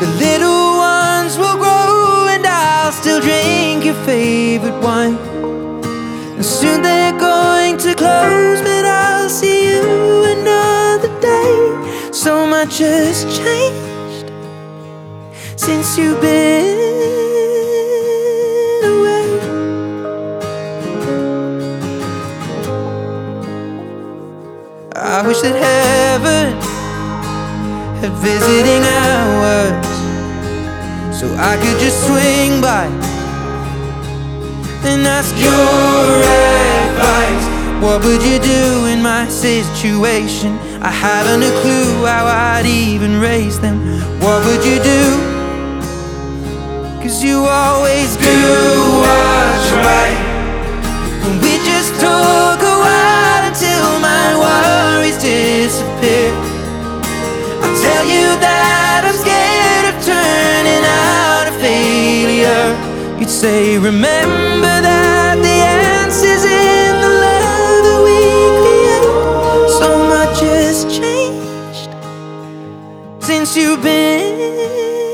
The little ones will grow and I'll still drink your favorite wine. And soon they're going to close, but I'll see you another day. So much has changed since you've been away. I wish that heaven had visiting hours so I could just swing by and ask your advice. What would you do in my situation? I haven't a clue how I'd even raise them. What would you do? Cause you always do what's right. And we just took a while until my worries disappear. You that I'm scared of turning out a failure. You'd say, remember that the answer's in the love that we create. So much has changed since you've been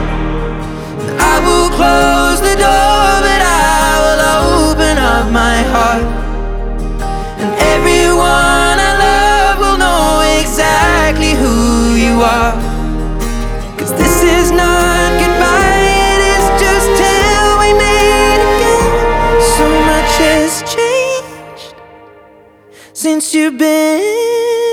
Cause this is not goodbye, it is just till we meet again. So much has changed since you've been